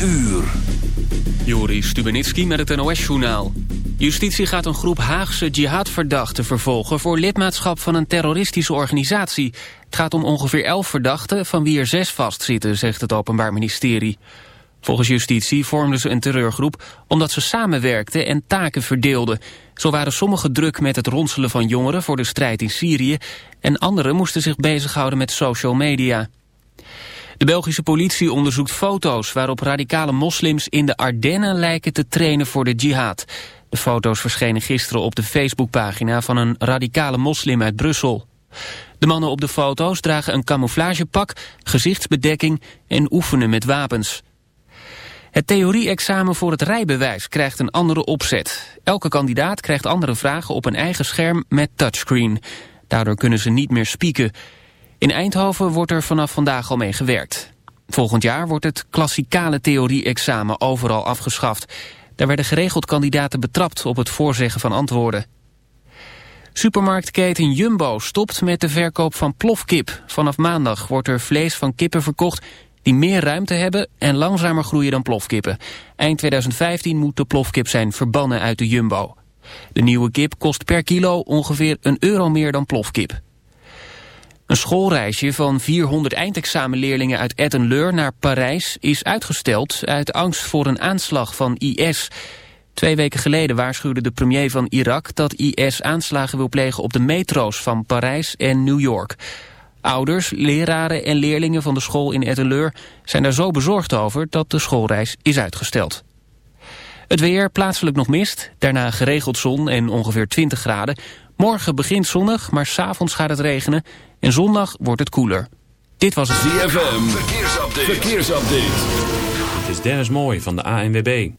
uur. Joris Stubenitski met het NOS-journaal. Justitie gaat een groep Haagse jihadverdachten vervolgen... voor lidmaatschap van een terroristische organisatie. Het gaat om ongeveer elf verdachten, van wie er zes vastzitten... zegt het Openbaar Ministerie. Volgens justitie vormden ze een terreurgroep... omdat ze samenwerkten en taken verdeelden. Zo waren sommigen druk met het ronselen van jongeren... voor de strijd in Syrië... en anderen moesten zich bezighouden met social media. De Belgische politie onderzoekt foto's waarop radicale moslims in de Ardennen lijken te trainen voor de jihad. De foto's verschenen gisteren op de Facebookpagina van een radicale moslim uit Brussel. De mannen op de foto's dragen een camouflagepak, gezichtsbedekking en oefenen met wapens. Het theorie-examen voor het rijbewijs krijgt een andere opzet. Elke kandidaat krijgt andere vragen op een eigen scherm met touchscreen. Daardoor kunnen ze niet meer spieken. In Eindhoven wordt er vanaf vandaag al mee gewerkt. Volgend jaar wordt het klassikale theorie-examen overal afgeschaft. Daar werden geregeld kandidaten betrapt op het voorzeggen van antwoorden. Supermarktketen Jumbo stopt met de verkoop van plofkip. Vanaf maandag wordt er vlees van kippen verkocht die meer ruimte hebben en langzamer groeien dan plofkippen. Eind 2015 moet de plofkip zijn verbannen uit de Jumbo. De nieuwe kip kost per kilo ongeveer een euro meer dan plofkip. Een schoolreisje van 400 eindexamenleerlingen uit Etten-Leur naar Parijs is uitgesteld uit angst voor een aanslag van IS. Twee weken geleden waarschuwde de premier van Irak dat IS aanslagen wil plegen op de metro's van Parijs en New York. Ouders, leraren en leerlingen van de school in Etten-Leur zijn daar zo bezorgd over dat de schoolreis is uitgesteld. Het weer, plaatselijk nog mist, daarna geregeld zon en ongeveer 20 graden. Morgen begint zonnig, maar s'avonds gaat het regenen en zondag wordt het koeler. Dit was het ZFM, verkeersupdate. verkeersupdate. Het is Dennis Mooi van de ANWB.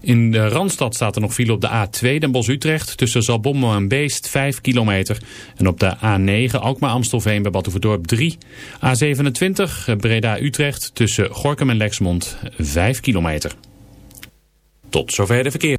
In de Randstad staat er nog file op de A2 Den Bosch-Utrecht... tussen Zalbommel en Beest 5 kilometer. En op de A9 Alkmaar-Amstelveen bij Batuverdorp 3. A27 Breda-Utrecht tussen Gorkum en Lexmond 5 kilometer. Tot zover de verkeer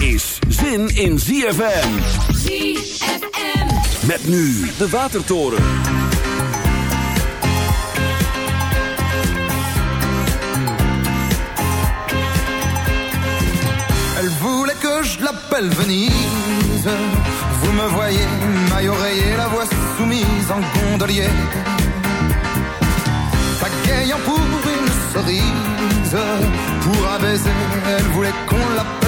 Is zin in ZFM. ZFM. Met nu de Watertoren. Elle voulait que je l'appelle Venise. Vous me voyez, maille oreiller, la voix soumise en gondolier. Pagayant pour une cerise, pour un baiser, elle voulait qu'on l'appelle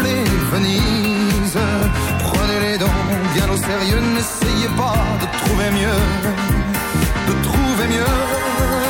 S'appeler Venise, prenez-les donc bien au sérieux, n'essayez pas de trouver mieux, de trouver mieux.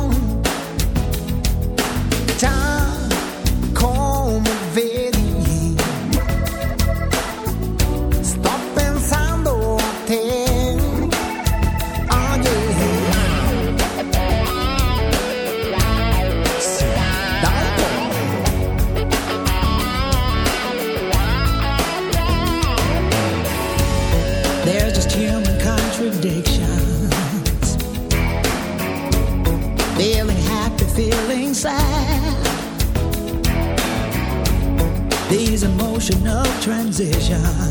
transition.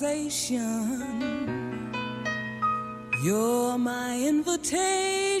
sweet sensation. You're my invitation